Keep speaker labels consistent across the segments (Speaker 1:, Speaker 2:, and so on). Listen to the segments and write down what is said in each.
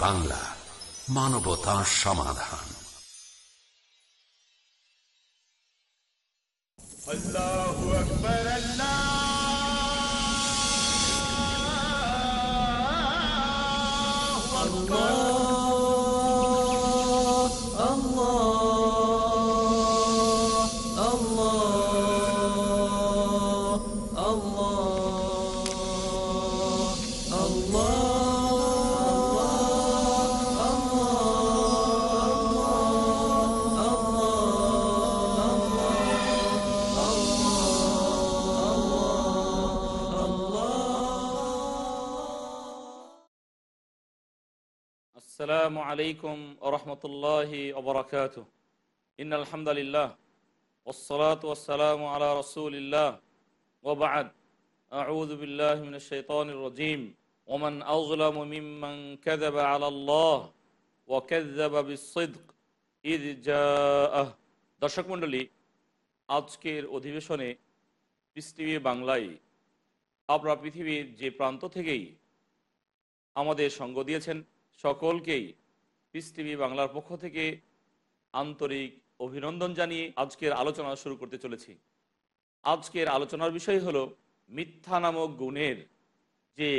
Speaker 1: বাংলা মানবতা সমাধান।
Speaker 2: السلام عليكم ورحمة الله وبركاته إن الحمد لله والصلاة والسلام على رسول الله وبعد أعوذ بالله من الشيطان الرجيم ومن أظلم ممن كذب على الله وكذب بالصدق إذ جاءه দর্শক মণ্ডলী আজকের অধিবেশনে পিস টিভি বাংলায় আপনারা পৃথিবীর যে প্রান্ত থেকেই আমাদের সঙ্গ দিয়েছেন সকলকেই পিস টিভি বাংলার পক্ষ থেকে আন্তরিক অভিনন্দন জানিয়ে আজকের আলোচনা শুরু করতে চলেছি। আজকের আলোচনার বিষয় হলো মিথ্যা নামক গুণের যে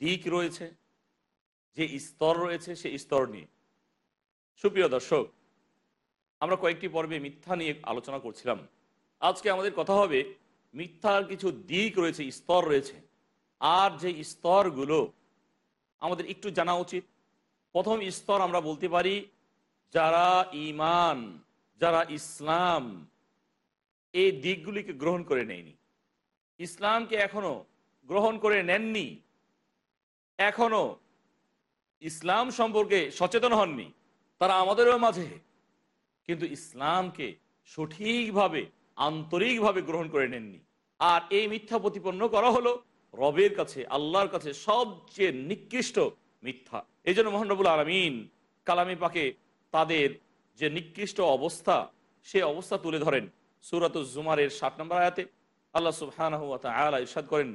Speaker 2: দিক রয়েছে, যে স্তর রয়েছে সেই স্তর নিয়ে। সুপ্রিয় দর্শক, আমরা কয়েকটি পর্বে মিথ্যা নিয়ে আলোচনা করছিলাম। আজকে আমাদের কথা হবে মিথ্যার কিছু দিক রয়েছে, স্তর রয়েছে। আর যে স্তরগুলো আমাদের একটু জানা উচিত প্রথম স্তর আমরা বলতে পারি যারা ইমান যারা ইসলাম, এই দিকগুলিকে গ্রহণ করে নেয়নি। ইসলামকে এখনও গ্রহণ করে নেননি। এখনও ইসলাম সম্পর্কে সচেতন হননি। তারা আমাদেরও মাঝে। কিন্তু ইসলামকে সঠিকভাবে, আন্তরিকভাবে গ্রহণ করে নেননি। আর এই মিথ্যা প্রতিপন্ন করা হলো রবের কাছে, আল্লাহর কাছে সবচেয়ে নিকৃষ্ট মিথ্যা। এই জন্য মোহানবুল আলমিন কালামি পাকে তাদের যে নিকৃষ্ট অবস্থা, সে অবস্থা তুলে ধরেন। সুরাত জুমারের ষাট নম্বর আয়াতে আল্লাহ সুবহান ইরশাদ করেন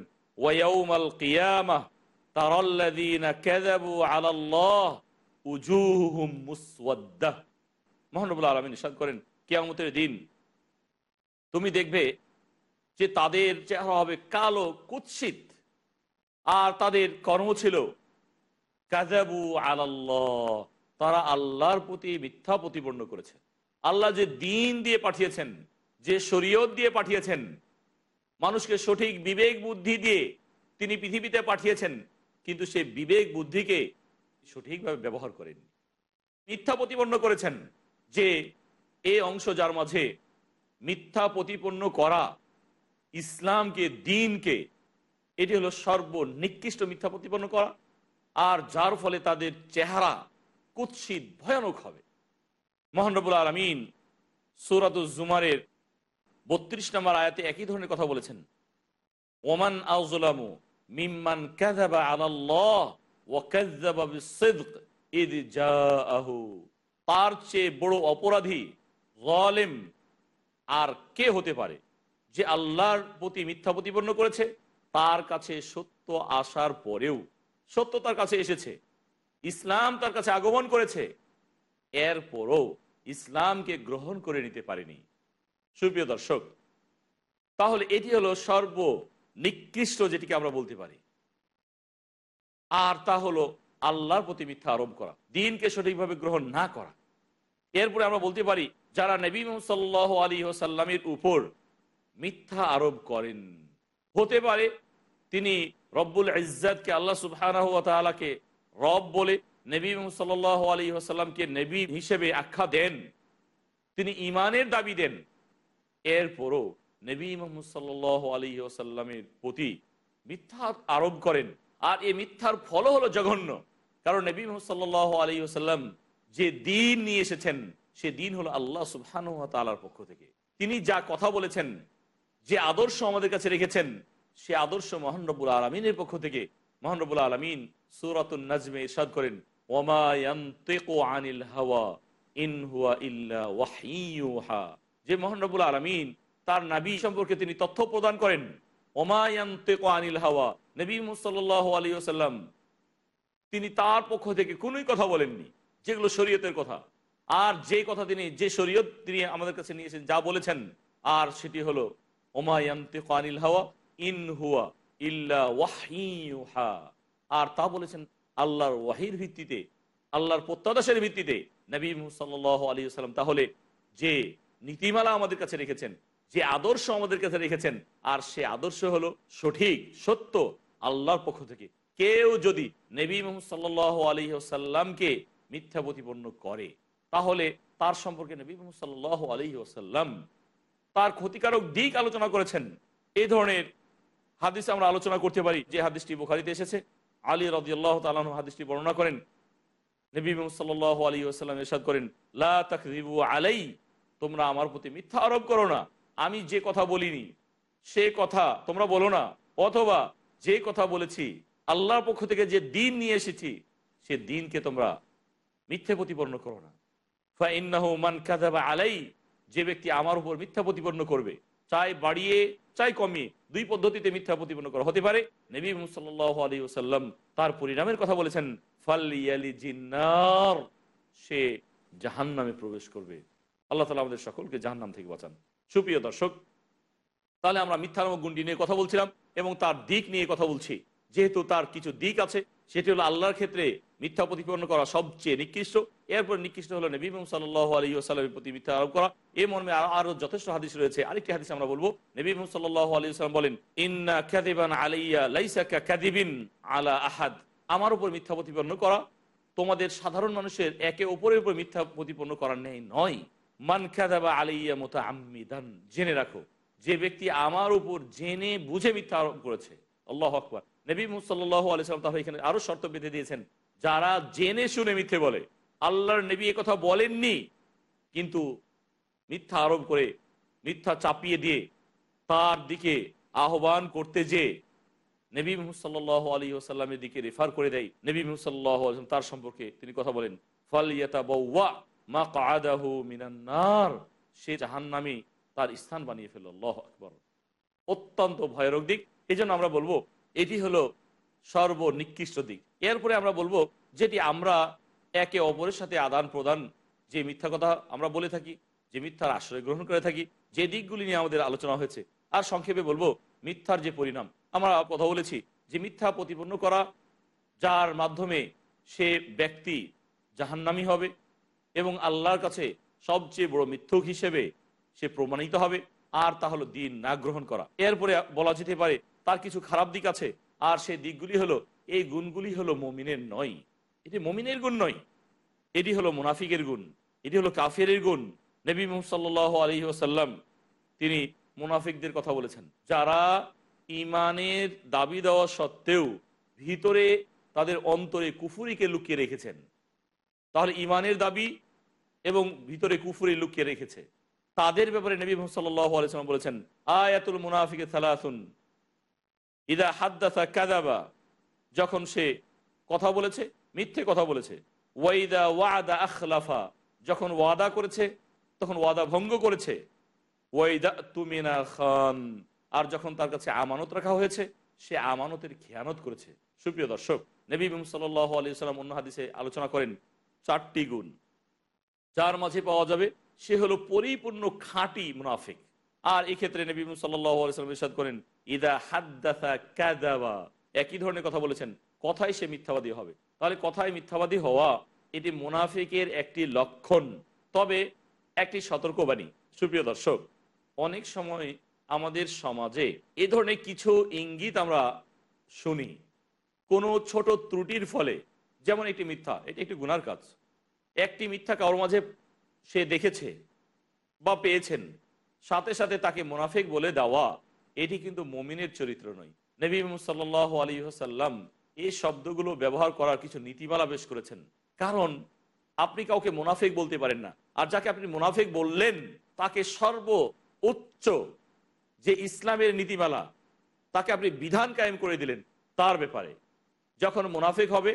Speaker 2: করেন, কিয়ামতের দিন তুমি দেখবে যে তাদের চেহারা হবে কালো, কুৎসিত। আর তাদের কর্ম ছিল কাজাবু আলাল্লাহ। তারা আল্লাহর প্রতি মিথ্যা প্রতিপন্ন করেছে। আল্লাহ যে দিন দিয়ে পাঠিয়েছেন, যে শরীয়ত দিয়ে পাঠিয়েছেন, মানুষকে সঠিক বিবেক বুদ্ধি দিয়ে তিনি পৃথিবীতে পাঠিয়েছেন, কিন্তু সে বিবেক বুদ্ধিকে সঠিকভাবে ব্যবহার করেন মিথ্যা প্রতিপন্ন করেছেন যে এ অংশ যার মাঝে মিথ্যা প্রতিপন্ন করা ইসলামকে, দিনকে, এটি হলো সর্বনিকৃষ্ট মিথ্যা প্রতিপন্ন করা। আর যার ফলে তাদের চেহারা কুৎসিত, ভয়ানক হবে। মোহানবুল আলমিন সুরাত জুমারের বত্রিশ নম্বর আয়াতে একই ধরনের কথা বলেছেন। ওমান আউজলামু মিম্মান জাআহু। তার চেয়ে বড় অপরাধী, জালেম আর কে হতে পারে যে আল্লাহর প্রতি মিথ্যা প্রতিপন্ন করেছে? তার কাছে সত্য আসার পরেও সত্য তার কাছে এসেছে। ইসলাম তার কাছে আগমন করেছে। এরপরও ইসলামকে গ্রহণ করে নিতে পারেনি। সুপ্রিয় দর্শক, তাহলে এটি হলো সর্ব নিকৃষ্ট যেটিকে আমরা বলতে পারি। আর তা হলো আল্লাহর প্রতি মিথ্যা আরোপ করা, দিনকে সঠিকভাবে গ্রহণ না করা। এরপরে আমরা বলতে পারি, যারা নবী সাল্লাহ আলী সাল্লামের উপর মিথ্যা আরোপ করেন, হতে পারে তিনি রব্বুল ইজ্জাতকে আল্লাহ সুবহানাকে রব বলে নবী সাল আলী আসাল্লামকে নবী হিসেবে আখ্যা দেন। তিনি ইমানের দাবি দেন। এরপরও নবী মোহাম্মদ সাল্লাহ আলী আসাল্লামের প্রতি মিথ্যা আরোপ করেন। আর এই মিথ্যার ফল হলো জঘন্য। কারণ নবী মোহাম্মদ সাল্লাহ আলী আসাল্লাম যে দিন নিয়ে এসেছেন, সে দিন হলো আল্লাহ সুবহান তালার পক্ষ থেকে। তিনি যা কথা বলেছেন, যে আদর্শ আমাদের কাছে রেখেছেন সে আদর্শ মহানরবুল আলমিনের পক্ষ থেকে মহানরবুল আলমিন সুরাতুল নাজমে ইরশাদ করেন আনিল হাওয়া যে মহানরবুল আলমিন তার নাবী সম্পর্কে তিনি তথ্য প্রদান করেন আনিল নবী তিনি তার পক্ষ থেকে কোনোই কথা বলেননি, যেগুলো শরীয়তের কথা। আর যে কথা তিনি, যে শরীয়ত তিনি আমাদের কাছে নিয়েছেন, যা বলেছেন, আর সেটি হলো ওমায়ান্তে কানিল হাওয়া আর তা বলেছেন আল্লাহর ওয়াহির ভিত্তিতে, আল্লাহর প্রত্যাদেশের ভিত্তিতে নবী সাল্লাহ আলী সাল্লাম তাহলে যে নীতিমালা আমাদের কাছে রেখেছেন, যে আদর্শ আমাদের কাছে রেখেছেন, আর সে আদর্শ হলো সঠিক, সত্য, আল্লাহর পক্ষ থেকে। কেউ যদি নবী মোহাম্মদ সাল্লাহ আলী সাল্লামকে মিথ্যা প্রতিপন্ন করে, তাহলে তার সম্পর্কে নবী মোহাম্মদ সাল্লাহ আলী ওসাল্লাম তার ক্ষতিকারক দিক আলোচনা করেছেন। এই ধরনের হাদিস আমরা আলোচনা করতে পারি যে হাদিসটি বুখারিতে এসেছে। আলী রাজি আল্লাহ তালন হাদিসটি বর্ণনা করেন। নবী সাল্লাহ আলী ওসাল্লাম এরশাদ করেন আলাই, তোমরা আমার প্রতি মিথ্যা আরোপ করো না। আমি যে কথা বলিনি, সে কথা তোমরা বলো না। অথবা যে কথা বলেছি, আল্লাহর পক্ষ থেকে যে দিন নিয়ে এসেছি, সে দিনকে তোমরা মিথ্যে প্রতিপন্ন করো না। ফাইন্নাহু মান কাযাবা আলাই, যে ব্যক্তি আমার উপর মিথ্যা প্রতিপন্ন করবে, চাই বাড়িয়ে, চাই কমিয়ে দুই পদ্ধতিতে মিথ্যা প্রতিপন্ন করা হতে পারে। নবী সাল্লাল্লাহু আলী ওসাল্লাম তার পরিণামের কথা বলেছেন ফাল জিন্নার, সে জাহান নামে প্রবেশ করবে। আল্লাহ তালা আমাদের সকলকে জাহান নাম থেকে বাঁচান। সুপ্রিয় দর্শক, তাহলে আমরা মিথ্যা নামক গুন্ডি নিয়ে কথা বলছিলাম এবং তার দিক নিয়ে কথা বলছি। যেহেতু তার কিছু দিক আছে সেটি হলো আল্লাহর ক্ষেত্রে মিথ্যা প্রতিপন্ন করা সবচেয়ে নিকৃষ্ট। এরপর নিকৃষ্ট হলো নবী সাল্লাহ আলী সাল্লামের প্রতি মিথ্যা আরোপ করা। এই মর্মে আরও যথেষ্ট হাদিস রয়েছে। আরেকটি হাদিস আমরা বলব। নবী সাল্লাহ আলী সাল্লাম বলেন, ইন্না খ্যাদিবান আলাইয়া লাইসা খ্যাদিবিন আলা আহাদ। আমার উপর মিথ্যা প্রতিপন্ন করা তোমাদের সাধারণ মানুষের একে অপরের উপর মিথ্যা প্রতিপন্ন করার নেই নয়। মান খ্যাদাবা আলাইয়া মতো আম্মিদান জেনে রাখো। যে ব্যক্তি আমার উপর জেনে বুঝে মিথ্যা আরোপ করেছে, আল্লাহ আকবর। নবী মুসাল্লাহ আলিয়াল্লাম তাহলে এখানে আরও শর্ত বেঁধে দিয়েছেন, যারা জেনে শুনে মিথ্যে বলে। আল্লাহর নবী কথা বলেননি, কিন্তু মিথ্যা আরোপ করে, মিথ্যা চাপিয়ে দিয়ে তার দিকে আহ্বান করতে যে নবী মুসাল্লাহ আলী আসাল্লামের দিকে রেফার করে দেয়। নবী মুসাল্লাহ তার সম্পর্কে তিনি কথা বলেন ফালিয়াতা বৌয়া মা কাদাহু মিনান্নার সে জাহান্নামী তার স্থান বানিয়ে ফেলল। আকবর। অত্যন্ত ভয়ানক দিক। এই আমরা বলব এটি হলো সর্বনিকৃষ্ট দিক। এরপরে আমরা বলব যেটি আমরা একে অপরের সাথে আদান প্রদান, যে মিথ্যা কথা আমরা বলে থাকি, যে মিথ্যার আশ্রয় গ্রহণ করে থাকি, যে দিকগুলি নিয়ে আমাদের আলোচনা হয়েছে। আর সংক্ষেপে বলব, মিথ্যার যে পরিণাম, আমরা কথা বলেছি যে মিথ্যা প্রতিপন্ন করা, যার মাধ্যমে সে ব্যক্তি জাহান্নামি হবে এবং আল্লাহর কাছে সবচেয়ে বড় মিথ্যুক হিসেবে সে প্রমাণিত হবে। আর তা হলো দিন না গ্রহণ করা। এরপরে বলা যেতে পারে তার কিছু খারাপ দিক আছে। আর সেই দিকগুলি হলো, এই গুণগুলি হলো মমিনের নয়। এটি মমিনের গুণ নয়। এটি হলো মুনাফিকের গুণ। এটি হলো কাফের গুণ। নবী সাল্লাহ আলী ওসাল্লাম তিনি মুনাফিকদের কথা বলেছেন। যারা ইমানের দাবি দেওয়া সত্ত্বেও ভিতরে তাদের অন্তরে কুফুরিকে লুকিয়ে রেখেছেন, তাহলে ইমানের দাবি এবং ভিতরে কুফুরি লুকিয়ে রেখেছে। তাদের ব্যাপারে নবী সাল্লাম বলেছেন, আয়াতুল মুনাফিকে সালাসুন। ইদা হাদ্দাসা কাদাবা যখন সে কথা বলেছে, মিথ্যে কথা বলেছে, ওয়াইদা ওয়াদা আখলাফা, যখন ওয়াদা করেছে, তখন ওয়াদা ভঙ্গ করেছে, ওয়াইদা তুমিনা খান, আর যখন তার কাছে আমানত রাখা হয়েছে, সে আমানতের খেয়ানত করেছে। সুপ্রিয় দর্শক, নবী সাল্লাহ আলি সাল্লাম অন্য হাদিসে আলোচনা করেন, চারটি গুণ। যার মাঝে পাওয়া যাবে, সে হলো পরিপূর্ণ খাঁটি মুনাফিক। আর এই ক্ষেত্রে নবী সাল্লাম ইসাদ করেন, ইদা হাদ্দাসা কাদাবা একই ধরনের কথা বলেছেন, কথাই সে মিথ্যাবাদী হবে। তাহলে কথায় মিথ্যাবাদী হওয়া এটি মুনাফিকের একটি লক্ষণ। তবে একটি সতর্কবাণী, সুপ্রিয় দর্শক, অনেক সময় আমাদের সমাজে এ ধরনের কিছু ইঙ্গিত আমরা শুনি। কোনো ছোট ত্রুটির ফলে, যেমন একটি মিথ্যা, এটি একটি গুনার কাজ। একটি মিথ্যা কারোর মাঝে সে দেখেছে বা পেয়েছেন সাথে সাথে তাকে মোনাফেক বলে দেওয়া, এটি কিন্তু মমিনের চরিত্র নয়। নবী সাল্লাহ আলী সাল্লাম এই শব্দগুলো ব্যবহার করার কিছু নীতিমালা বেশ করেছেন। কারণ আপনি কাউকে মোনাফেক বলতে পারেন না। আর যাকে আপনি মোনাফেক বললেন, তাকে সর্ব উচ্চ যে ইসলামের নীতিমালা, তাকে আপনি বিধান কায়েম করে দিলেন, তার ব্যাপারে। যখন মোনাফেক হবে,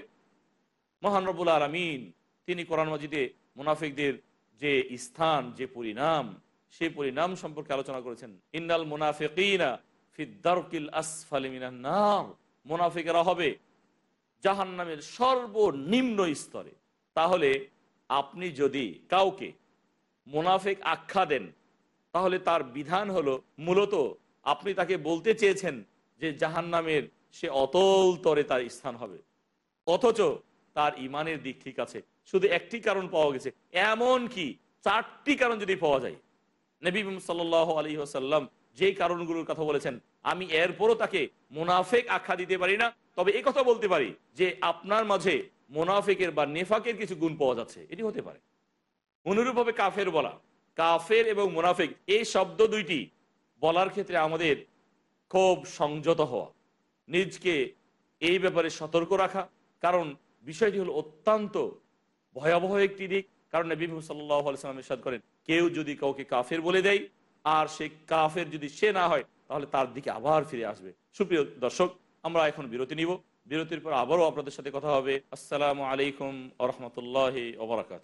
Speaker 2: মহান রবুল আলমিন, তিনি কোরআন মজিদে মুনাফিকদের যে স্থান, যে পরিণাম সেই পরিণাম সম্পর্কে আলোচনা করেছেন। ইন্নাল মুনাফিকিনা ফিদ্দারকিল মুনাফিকেরা হবে জাহান নামের সর্বনিম্ন স্তরে। তাহলে আপনি যদি কাউকে মোনাফেক আখ্যা দেন, তাহলে তার বিধান হলো মূলত আপনি তাকে বলতে চেয়েছেন যে জাহান নামের সে অতল তরে তার স্থান হবে। অথচ তার ইমানের দিক ঠিক আছে। শুধু একটি কারণ পাওয়া গেছে। এমন কি চারটি কারণ যদি পাওয়া যায় নবী সাল আলী আসাল্লাম যে কারণগুলোর কথা বলেছেন, আমি এরপরও তাকে মুনাফেক আখ্যা দিতে পারি না, তবে এই কথা বলতে পারি যে আপনার মাঝে মোনাফেকের বা নেফাকের কিছু গুণ পাওয়া যাচ্ছে। এটি হতে পারে। অনুরূপভাবে কাফের বলা, কাফের এবং মোনাফেক এই শব্দ দুইটি বলার ক্ষেত্রে আমাদের খুব সংযত হওয়া, নিজকে এই ব্যাপারে সতর্ক রাখা, কারণ বিষয়টি হলো অত্যন্ত ভয়াবহ একটি দিক। কারণ নবী সাল্লাহ সাল্লাম ইরশাদ করেন কেউ যদি কাউকে কাফের বলে দেয়, আর সে কাফের যদি সে না হয়, তাহলে তার দিকে আবার ফিরে আসবে। সুপ্রিয় দর্শক, আমরা এখন বিরতি নিব। বিরতির পর আবারও আপনাদের সাথে কথা হবে। আসসালামু আলাইকুম আ রহমতুল্লাহ ওবরাকাত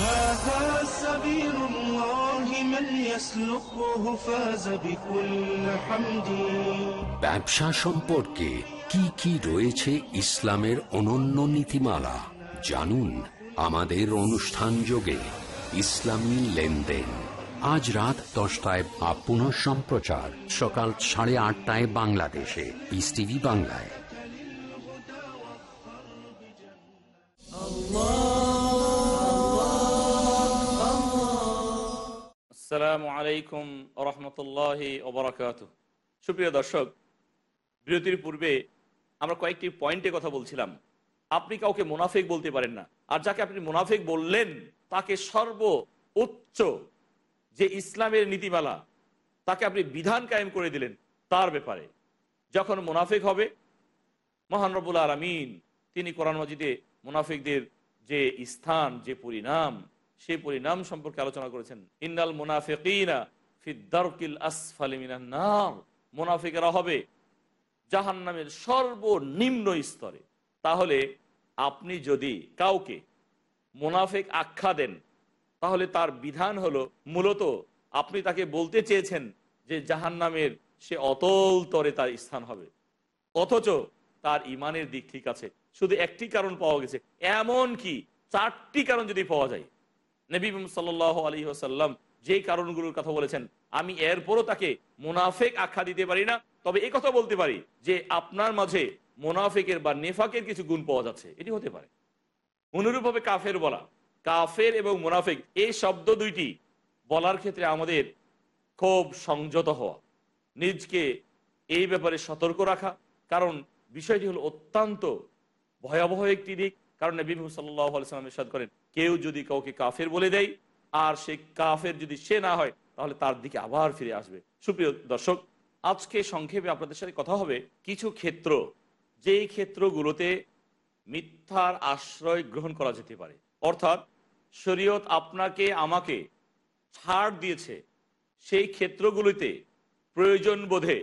Speaker 3: هذا سبيل الله من يسلكه فاز بكل حمد
Speaker 1: ব্যবসা সম্পর্কে কি কি রয়েছে ইসলামের অনন্য নীতিমালা জানুন আমাদের অনুষ্ঠান যোগে ইসলামী লেনদেন আজ রাত দশটায় বা পুনঃ সম্প্রচার সকাল সাড়ে আটটায় বাংলাদেশে পিস টিভি বাংলায়
Speaker 2: আলাইকুম রহমতুল্লাহ ওবরাকাত সুপ্রিয় দর্শক, বিরতির পূর্বে আমরা কয়েকটি পয়েন্টে কথা বলছিলাম। আপনি কাউকে মুনাফেক বলতে পারেন না। আর যাকে আপনি মুনাফেক বললেন, তাকে সর্ব উচ্চ যে ইসলামের নীতিমালা, তাকে আপনি বিধান কায়েম করে দিলেন, তার ব্যাপারে। যখন মুনাফেক হবে, মহান রবুল আলমিন, তিনি কোরআন মজিদে মুনাফিকদের যে স্থান, যে পরিণাম সেই পরিণাম সম্পর্কে আলোচনা করেছেন। ইন্নাল নার। মুনাফিকেরা হবে জাহান্নামের সর্বনিম্ন স্তরে। তাহলে আপনি যদি কাউকে মুনাফিক আখ্যা দেন, তাহলে তার বিধান হলো মূলত আপনি তাকে বলতে চেয়েছেন যে জাহান্নামের সে অতল তরে তার স্থান হবে। অথচ তার ইমানের দিক ঠিক আছে। শুধু একটি কারণ পাওয়া গেছে। এমন কি চারটি কারণ যদি পাওয়া যায় নবী সাল আলী আসাল্লাম যেই কারণগুলোর কথা বলেছেন, আমি এরপরও তাকে মুনাফেক আখ্যা দিতে পারি না, তবে এই কথা বলতে পারি যে আপনার মাঝে মোনাফেকের বা নেফাকের কিছু গুণ পাওয়া যাচ্ছে। এটি হতে পারে। অনুরূপভাবে কাফের বলা। কাফের এবং মোনাফেক এই শব্দ দুইটি বলার ক্ষেত্রে আমাদের খুব সংযত হওয়া। নিজকে এই ব্যাপারে সতর্ক রাখা, কারণ বিষয়টি হলো অত্যন্ত ভয়াবহ একটি দিক। কারণ নবী সাল্লাহ আলাইসালাম ইরশাদ করেন কেউ যদি কাউকে কাফের বলে দেয়, আর সে কাফের যদি সে না হয়, তাহলে তার দিকে আবার ফিরে আসবে। সুপ্রিয় দর্শক, আজকে সংক্ষেপে আপনাদের সাথে কথা হবে কিছু ক্ষেত্র, যেই ক্ষেত্রগুলোতে মিথ্যার আশ্রয় গ্রহণ করা যেতে পারে। অর্থাৎ শরীয়ত আপনাকে, আমাকে ছাড় দিয়েছে, সেই ক্ষেত্রগুলিতে প্রয়োজন বোধে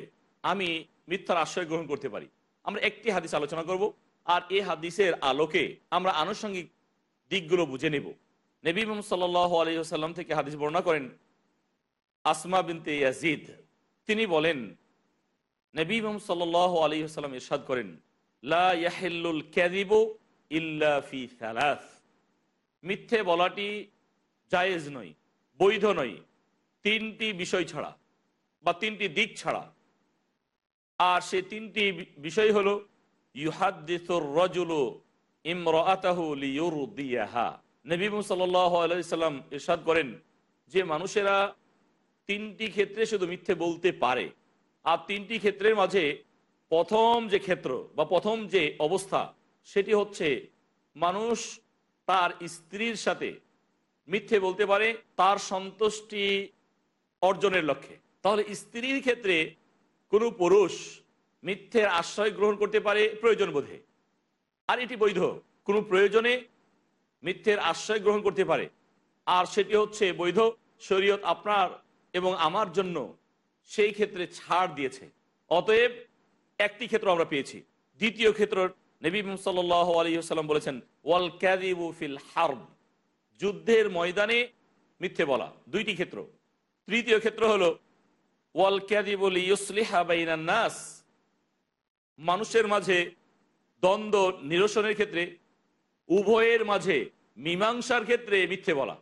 Speaker 2: আমি মিথ্যার আশ্রয় গ্রহণ করতে পারি। আমরা একটি হাদিস আলোচনা করব, আর এই হাদিসের আলোকে আমরা আনুষঙ্গিক দিকগুলো বুঝে নেব। নবী মোহাম্মদ সাল্লাহ থেকে হাদিস বর্ণনা করেন, আসমা বিনতে ইয়াজিদ। তিনি বলেন, নবী মোহাম্মদ সাল্লাহ আলহিহাল্লাম ইরশাদ করেন, লা ফি মিথ্যে বলাটি জায়েজ নয়, বৈধ নয়, তিনটি বিষয় ছাড়া বা তিনটি দিক ছাড়া। আর সে তিনটি বিষয় হলো, ইউহাদ্দিসুর রজুলু ইমরাতাহু করেন, যে মানুষেরা তিনটি ক্ষেত্রে শুধু মিথ্যে বলতে পারে, আর তিনটি ক্ষেত্রের মাঝে প্রথম যে ক্ষেত্র বা প্রথম যে অবস্থা, সেটি হচ্ছে মানুষ তার স্ত্রীর সাথে মিথ্যে বলতে পারে, তার সন্তুষ্টি অর্জনের লক্ষ্যে। তাহলে স্ত্রীর ক্ষেত্রে কোনো পুরুষ মিথ্যের আশ্রয় গ্রহণ করতে পারে প্রয়োজন বোধে। আর এটি বৈধ। কোনো প্রয়োজনে মিথ্যের আশ্রয় গ্রহণ করতে পারে। আর সেটি হচ্ছে বৈধ। শরীয়ত আপনার এবং আমার জন্য সেই ক্ষেত্রে ছাড় দিয়েছে। অতএব একটি ক্ষেত্র আমরা পেয়েছি। দ্বিতীয় ক্ষেত্র নবী সাল আলী সাল্লাম বলেছেন, ওয়াল ক্যাদিবু ফিল হার্ব। যুদ্ধের ময়দানে মিথ্যে বলা। দুইটি ক্ষেত্র। তৃতীয় ক্ষেত্র হলো, ওয়াল ক্যাদিবুল ইউসলিহা বাইনান নাস। মানুষের মাঝে দ্বন্দ্ব নিরসনের ক্ষেত্রে, উভয়ের মাঝে মীমাংসার ক্ষেত্রে মিথ্যে বলা,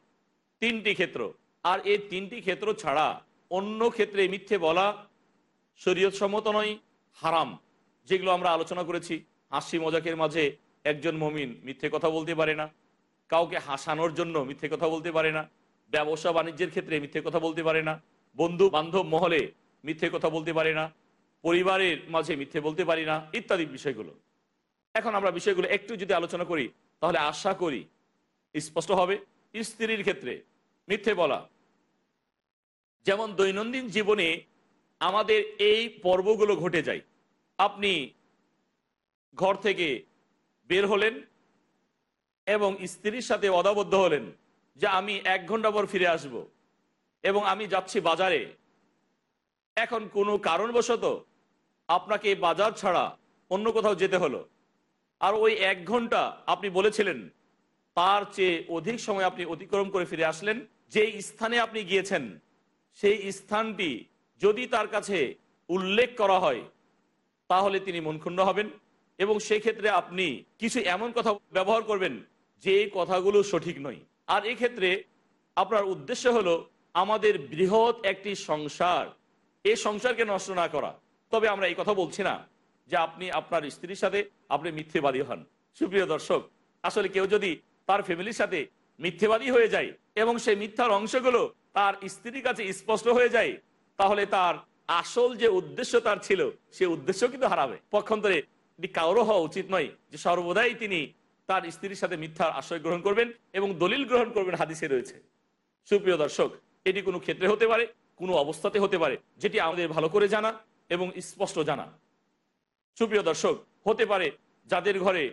Speaker 2: তিনটি ক্ষেত্র। আর এই তিনটি ক্ষেত্র ছাড়া অন্য ক্ষেত্রে মিথ্যে বলা শরীয়ত সম্মত নয়, হারাম, যেগুলো আমরা আলোচনা করেছি। হাসি মজাকের মাঝে একজন মমিন মিথ্যে কথা বলতে পারে না, কাউকে হাসানোর জন্য মিথ্যে কথা বলতে পারে না, ব্যবসা বাণিজ্যের ক্ষেত্রে মিথ্যে কথা বলতে পারে না, বন্ধু বান্ধব মহলে মিথ্যে কথা বলতে পারে না, পরিবারের মাঝে মিথ্যে বলতে পারি না, ইত্যাদি বিষয়গুলো। এখন আমরা বিষয়গুলো একটু যদি আলোচনা করি, তাহলে আশা করি স্পষ্ট হবে। স্ত্রীর ক্ষেত্রে মিথ্যে বলা। যেমন দৈনন্দিন জীবনে আমাদের এই পর্বগুলো ঘটে যায়। আপনি ঘর থেকে বের হলেন এবং স্ত্রীর সাথে অদাবদ্ধ হলেন যে আমি এক ঘণ্টা পর ফিরে আসব এবং আমি যাচ্ছি বাজারে। এখন কোনো কারণবশত আপনাকে বাজার ছাড়া অন্য কোথাও যেতে হলো। আর ওই এক ঘণ্টা আপনি বলেছিলেন, তার চেয়ে অধিক সময় আপনি অতিক্রম করে ফিরে আসলেন, যেই স্থানে আপনি গিয়েছেন, সেই স্থানটি যদি তার কাছে উল্লেখ করা হয়, তাহলে তিনি মনক্ষুণ্ণ হবেন এবং সেক্ষেত্রে আপনি কিছু এমন কথা ব্যবহার করবেন, যে কথাগুলো সঠিক নয়। আর এক্ষেত্রে আপনার উদ্দেশ্য হলো, আমাদের বৃহৎ একটি সংসার এই সংসারকে নষ্ট না করা। তবে আমরা এই কথা বলছি না। যে আপনি আপনার স্ত্রীর সাথে আপনি মিথ্যেবাদী হন। সুপ্রিয় দর্শক, আসলে কেউ যদি তার ফ্যামিলির সাথে মিথ্যেবাদী হয়ে যায় এবং সেই মিথ্যার অংশগুলো তার স্ত্রীর কাছে স্পষ্ট হয়ে যায়, তাহলে তার আসল যে উদ্দেশ্য তার ছিল, সে উদ্দেশ্য কিন্তু হারাবে। পক্ষান্তরে এটি কারও হওয়া উচিত নয় যে সর্বদাই তিনি তার স্ত্রীর সাথে মিথ্যার আশ্রয় গ্রহণ করবেন এবং দলিল গ্রহণ করবেন হাদিসে রয়েছে। সুপ্রিয় দর্শক, এটি কোনো ক্ষেত্রে হতে পারে, কোনো অবস্থাতে হতে পারে, যেটি আমাদের ভালো করে জানা এবং স্পষ্ট জানা। সুপ্রিয় দর্শক, হতে পারে যাদের ঘরে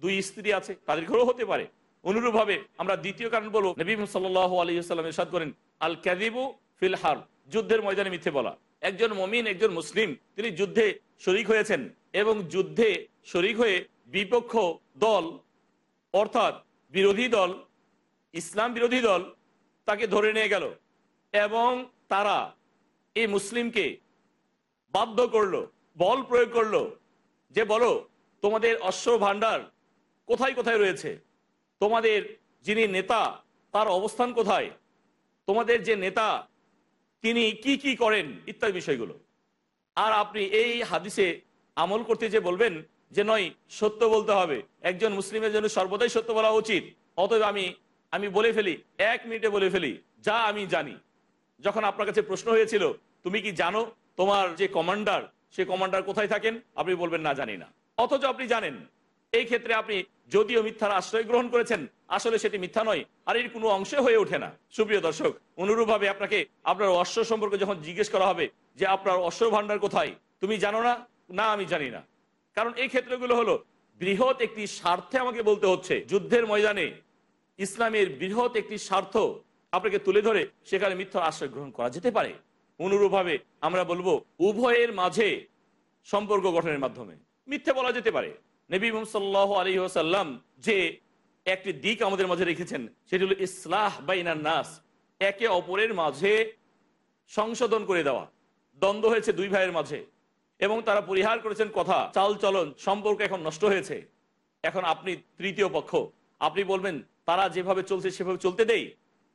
Speaker 2: দুই স্ত্রী আছে, তাদের ঘরেও হতে পারে। অনুরূপভাবে আমরা দ্বিতীয় কারণ বলব, নবী সাল্লাহ সাল্লাম এরশাদ করেন আল ক্যাদিবু ফিল হার, যুদ্ধের ময়দানে মিথ্যে বলা। একজন মমিন, একজন মুসলিম, তিনি যুদ্ধে শরিক হয়েছেন এবং যুদ্ধে শরিক হয়ে বিপক্ষ দল, অর্থাৎ বিরোধী দল, ইসলাম বিরোধী দল, তাকে ধরে নিয়ে গেল এবং তারা এই মুসলিমকে বাধ্য করল, বল প্রয়োগ করল যে বলো, তোমাদের অশ্ব ভাণ্ডার কোথায় কোথায় রয়েছে? তোমাদের যিনি নেতা, তার অবস্থান কোথায়? তোমাদের যে নেতা, তিনি কি কি করেন? ইত্যাদি বিষয়গুলো। আর আপনি এই হাদিসে আমল করতে যে বলবেন যে নয়, সত্য বলতে হবে। একজন মুসলিমের জন্য সর্বদাই সত্য বলা উচিত। অতএব আমি আমি বলে ফেলি, এক মিনিটে বলে ফেলি, যা আমি জানি। যখন আপনার কাছে প্রশ্ন হয়েছিল, তুমি কি জানো তোমার যে কমান্ডার সে কমান্ডার কোথায় থাকেন আপনি বলবেন না, জানি না। অথচ আপনি জানেন, এই ক্ষেত্রে আপনি যদিও মিথ্যার আশ্রয় গ্রহণ করেছেন, আসলে সেটি মিথ্যা নয়, আর এর কোনো অংশে হয়ে ওঠে না। সুপ্রিয় দর্শক, অনুরূপভাবে আপনাকে আপনার অশ্ব সম্পর্কে যখন জিজ্ঞেস করা হবে যে আপনার অশ্ব ভান্ডার কোথায়, তুমি জানো না? না, আমি জানি না। কারণ এই ক্ষেত্রগুলো হলো, বৃহৎ একটি স্বার্থে আমাকে বলতে হচ্ছে, যুদ্ধের ময়দানে ইসলামের বৃহৎ একটি স্বার্থ আপনাকে তুলে ধরে সেখানে মিথ্যার আশ্রয় গ্রহণ করা যেতে পারে। অনুরূপভাবে আমরা বলব উভয়ের মাঝে সম্পর্ক গঠনের মাধ্যমে। মিথ্যে বলা যেতে পারে। নবী সাল্লাহ আলী ওসাল্লাম যে একটি দিক আমাদের মাঝে রেখেছেন, সেটি হলো ইসলাহ বাইনার নাস, একে অপরের মাঝে সংশোধন করে দেওয়া। দ্বন্দ্ব হয়েছে দুই ভাইয়ের মাঝে এবং তারা পরিহার করেছেন কথা চাল চলন সম্পর্ক এখন নষ্ট হয়েছে। এখন আপনি তৃতীয় পক্ষ, আপনি বলবেন, তারা যেভাবে চলছে, সেভাবে চলতে দেই?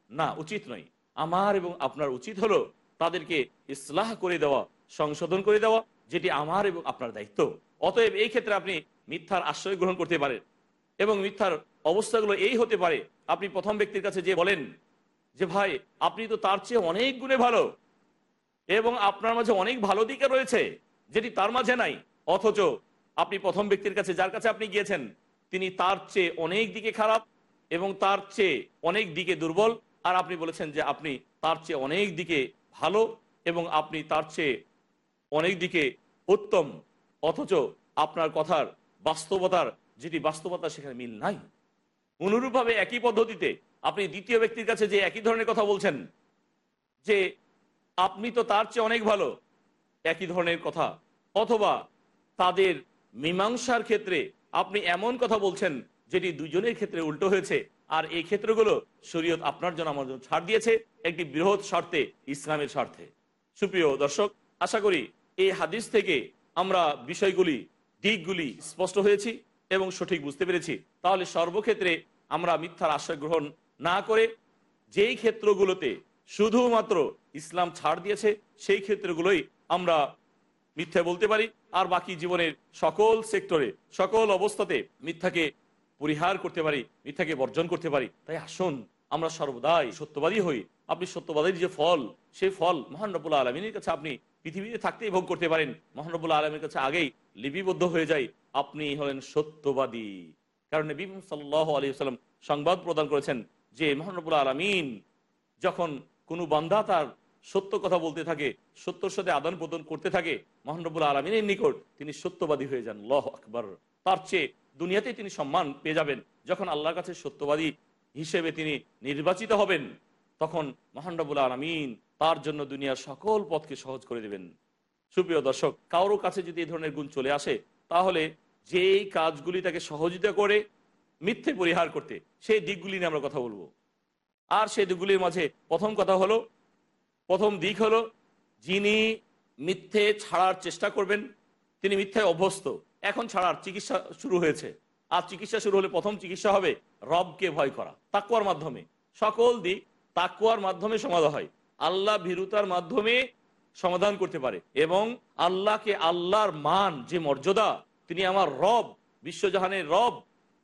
Speaker 2: না, উচিত নয়। আমার এবং আপনার উচিত হলো তাদেরকে ইসলাহ করে দেওয়া, সংশোধন করে দেওয়া, যেটি আমার এবং আপনার দায়িত্ব। অতএব এই ক্ষেত্রে আপনি মিথ্যার আশ্রয় গ্রহণ করতে পারেন এবং মিথ্যার অবস্থাগুলো এই হতে পারে। আপনি প্রথম ব্যক্তির কাছে যে বলেন যে, ভাই, আপনি তো তার চেয়ে অনেক গুণে ভালো এবং আপনার মাঝে অনেক ভালো দিকে রয়েছে, যেটি তার মাঝে নাই। অথচ আপনি প্রথম ব্যক্তির কাছে যার কাছে আপনি গিয়েছেন, তিনি তার চেয়ে অনেক দিকে খারাপ এবং তার চেয়ে অনেক দিকে দুর্বল। আর আপনি বলেছেন যে, আপনি তার চেয়ে অনেক দিকে ভালো এবং আপনি তার চেয়ে অনেক দিকে উত্তম, অথচ আপনার কথার বাস্তবতার, যেটি বাস্তবতা সেখানে মিল নাই। অনুরূপভাবে একই পদ্ধতিতে আপনি দ্বিতীয় ব্যক্তির কাছে যে একই ধরনের কথা বলছেন, যে আপনি তো তার চেয়ে অনেক ভালো, একই ধরনের কথা, অথবা তাদের মীমাংসার ক্ষেত্রে আপনি এমন কথা বলছেন, যেটি দুজনের ক্ষেত্রে উল্টো হয়েছে আর এই ক্ষেত্রগুলো শরীয়ত আপনার জন্য আমার জন্য ছাড় দিয়েছে একটি বৃহৎ স্বার্থে ইসলামের স্বার্থে সুপ্রিয় দর্শক, আশা করি এই হাদিস থেকে আমরা বিষয়গুলি, দিকগুলি স্পষ্ট হয়েছি এবং সঠিক বুঝতে পেরেছি। তাহলে সর্বক্ষেত্রে আমরা মিথ্যার আশ্রয় গ্রহণ না করে যেই ক্ষেত্রগুলোতে শুধুমাত্র ইসলাম ছাড় দিয়েছে, সেই ক্ষেত্রগুলোই আমরা মিথ্যা বলতে পারি। আর বাকি জীবনের সকল সেক্টরে, সকল অবস্থাতে মিথ্যাকে পরিহার করতে পারি, মিথ্যাকে বর্জন করতে পারি। তাই আসুন, আমরা সর্বদাই সত্যবাদী হই। আপনি সত্যবাদীর যে ফল, সেই ফল মহানবুল্লাহ আলমিনের কাছে আপনি পৃথিবীতে থাকতেই ভোগ করতে পারেন। মহানবুল্লাহ আলমীর কাছে আগেই লিপিবদ্ধ হয়ে যায় আপনি হলেন সত্যবাদী। কারণ নবী সাল্লাহ আলী সাল্লাম সংবাদ প্রদান করেছেন যে মহানবুল্লাহ আলমিন যখন কোনো বান্দা তার সত্য কথা বলতে থাকে, সত্যর সাথে আদান প্রদান করতে থাকে মহানবুল আলমিনের নিকট তিনি সত্যবাদী হয়ে যান। লহ আকবর। তার চেয়ে দুনিয়াতে তিনি সম্মান পেয়ে যাবেন। যখন আল্লাহর কাছে সত্যবাদী হিসেবে তিনি নির্বাচিত হবেন, তখন মহানবুল আলমিন তার জন্য দুনিয়ার সকল পথকে সহজ করে দেবেন। সুপ্রিয় দর্শক, কারও কাছে যদি এই ধরনের গুণ চলে আসে, তাহলে যেই কাজগুলি তাকে সহযোগিতা করে মিথ্যে পরিহার করতে, সেই দিকগুলি নিয়ে আমরা কথা বলব। আর সেই দিকগুলির মাঝে প্রথম কথা হলো, প্রথম দিক হলো, যিনি মিথ্যে ছাড়ার চেষ্টা করবেন, তিনি মিথ্যায় অভ্যস্ত। এখন ছাড়ার চিকিৎসা শুরু হয়েছে। আর চিকিৎসা শুরু হলে প্রথম চিকিৎসা হবে রবকে ভয় করা, তাকুয়ার মাধ্যমে। সকল দিক তাকুয়ার মাধ্যমে সমাধান হয়। আল্লাহ ভীরুতার মাধ্যমে সমাধান করতে পারে এবং আল্লাহকে আল্লাহর মান, যে মর্যাদা, তিনি আমার রব, বিশ্বজাহানের রব,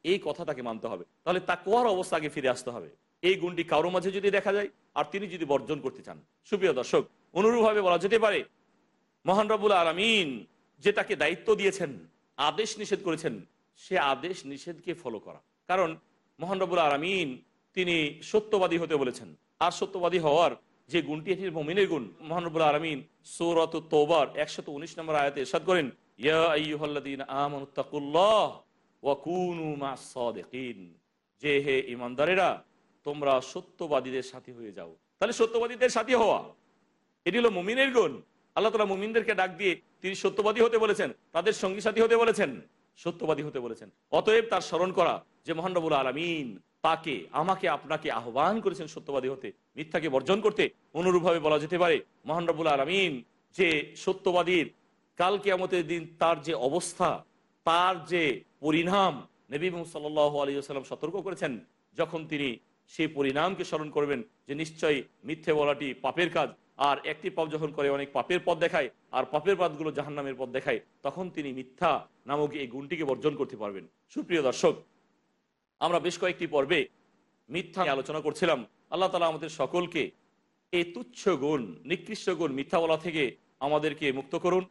Speaker 2: এই কথা তাকে মানতে হবে। তাহলে তাকুয়ার অবস্থা আগে ফিরে আসতে হবে। এই গুণটি কারও মাঝে যদি দেখা যায়, আর তিনি যদি বর্জন করতে চান। সুপ্রিয় দর্শক, অনুরূপভাবে বলা যেতে পারে, মহান রবুল আলমিন যে তাকে দায়িত্ব দিয়েছেন আদেশ নিষেধ করেছেন, সে আদেশ নিষেধকে ফলো করা। কারণ মহান রবুল আলমিন তিনি সত্যবাদী হতে বলেছেন। আর সত্যবাদী হওয়ার যে গুণটি এটির মমিনের গুণ। মহানবুল আলমিন সৌরত তোবার একশত উনিশ নম্বর আয়াতে এরশাদ করেন যে হে ইমানদারেরা তোমরা সত্যবাদীদের সাথী হয়ে যাও। তাহলে সত্যবাদীদের সাথী হওয়া, এটি হলো মুমিনের গুণ। আল্লাহ তালা মুমিনদেরকে ডাক দিয়ে তিনি সত্যবাদী হতে বলেছেন, তাদের সঙ্গী সাথী হতে বলেছেন, সত্যবাদী হতে বলেছেন। অতএব তার স্মরণ করা যে মহানবুল আলমিন তাকে, আমাকে, আপনাকে আহ্বান করেছেন সত্যবাদী হতে, মিথ্যাকে বর্জন করতে। অনুরূপভাবে বলা যেতে পারে মহানবুল আলমিন যে সত্যবাদীর কাল কেয়ামতের দিন তার যে অবস্থা, তার যে পরিণাম নবী সাল্লাহ আলী সাল্লাম সতর্ক করেছেন, যখন তিনি সেই পরিণামকে স্মরণ করবেন যে নিশ্চয়ই মিথ্যে বলাটি পাপের কাজ আর একটি পাপ যখন করে, অনেক পাপের পথ দেখায়, আর পাপের পথগুলো জাহান্নামের পথ দেখায়, তখন তিনি মিথ্যা নামক এই গুণটিকে বর্জন করতে পারবেন। সুপ্রিয় দর্শক, আমরা বেশ কয়েকটি পর্বে মিথ্যা আলোচনা করছিলাম। আল্লাহ তালা আমাদের সকলকে এই তুচ্ছ গুণ, নিকৃষ্ট গুণ মিথ্যা বলা থেকে আমাদেরকে মুক্ত করুন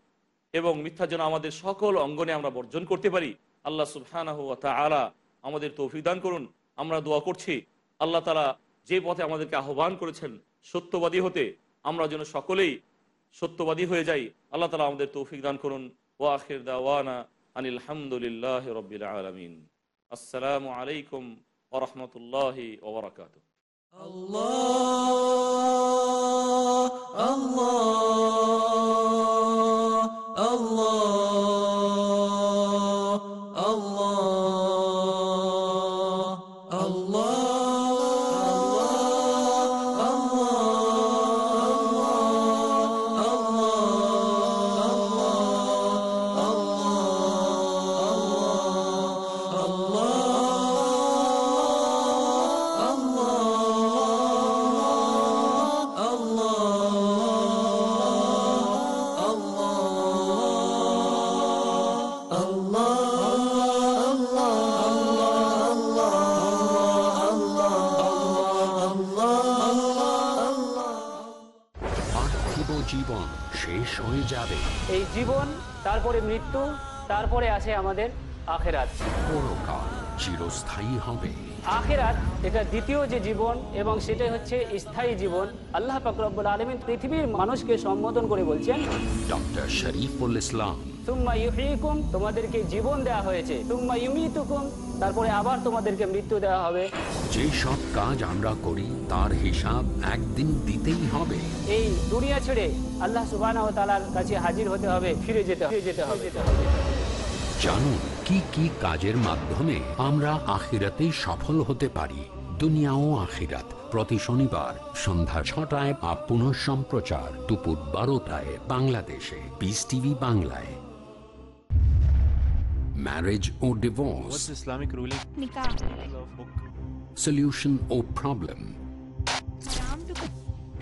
Speaker 2: এবং মিথ্যা যেন আমাদের সকল অঙ্গনে আমরা বর্জন করতে পারি। আল্লাহ সুবহানাহ তাআলা আমাদের তৌফিক দান করুন। আমরা দোয়া করছি, আল্লাহ তালা যে পথে আমাদেরকে আহ্বান করেছেন সত্যবাদী হতে আমরা যেন সকলেই সত্যবাদী হয়ে যাই। আল্লাহ তালা আমাদের তৌফিক দান করুন। ওয়াখির দাওয়ানা আনিল হামদুলিল্লাহ রবিল আলমিন। আসসালামু আলাইকুম ওরহমতুল্লাহ ওবরাকাত
Speaker 1: পার্থিব
Speaker 4: এই জীবন তারপরে মৃত্যু তারপরে আছে আমাদের আখেরাত।
Speaker 1: পরকাল চিরস্থায়ী হবে।
Speaker 4: আখেরাত এটা দ্বিতীয় যে জীবন এবং সেটাই হচ্ছে স্থায়ী জীবন আল্লাহ পাকরব্বুল আলমিন পৃথিবীর মানুষকে সম্বোধন করে বলছেন
Speaker 1: ডক্টর শরীফুল ইসলাম।
Speaker 4: তুম্মা ইউহিকুম তোমাদেরকে জীবন দেওয়া হয়েছে। তুম্মা ইউমিতুকুম তারপরে আবার তোমাদেরকে মৃত্যু দেওয়া হবে।
Speaker 1: যে সব কাজ আমরা করি তার হিসাব একদিন দিতেই হবে।
Speaker 4: এই দুনিয়া ছেড়ে আল্লাহ সুবাহ কাছে হাজির হতে হবে ফিরে যেতে ফিরে যেতে হবে।
Speaker 1: জানুন কি কি কাজের মাধ্যমে আমরা আখিরাতে সফল হতে পারি। দুনিয়া ও আখিরাত প্রতি শনিবার সন্ধ্যা ছটায় বা পুনঃ সম্প্রচার দুপুর বারোটায় বাংলাদেশে পিস টিভি বাংলায়। Marriage O
Speaker 5: divorce Islamic ruling?
Speaker 1: solution or problem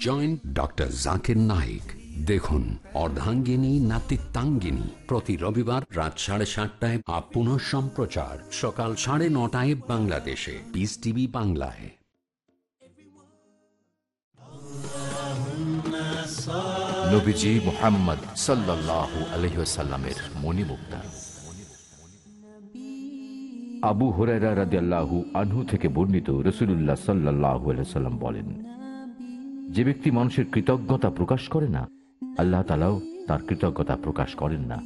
Speaker 1: join doctor Zakir Naik দেখুন, অর্ধাঙ্গিনী, নাতিত্বাঙ্গিনী। প্রতি রবিবার রাত সাড়ে সাতটায় আপ পুনঃ সম্প্রচার। সকাল সাড়ে নটায় বাংলাদেশে। পিস টিভি বাংলায়।
Speaker 6: নবীজি মোহাম্মদ সাল্লাহ আবু হুরায়রা রাদিয়াল্লাহু আনহু থেকে বর্ণিত রসুল্লাহ সাল্লাহ সাল্লাম বলেন যে ব্যক্তি মানুষের কৃতজ্ঞতা প্রকাশ করে না, আল্লাহ তালাও তার কৃতজ্ঞতা প্রকাশ করেন না।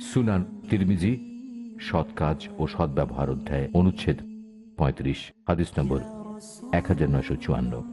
Speaker 6: সুনান তিরমিজি, সৎ কাজ ও সদ্ব্যবহার অধ্যায় অনুচ্ছেদ পঁয়ত্রিশ, হাদিস নম্বর এক হাজার নয়শো চুয়ান্ন।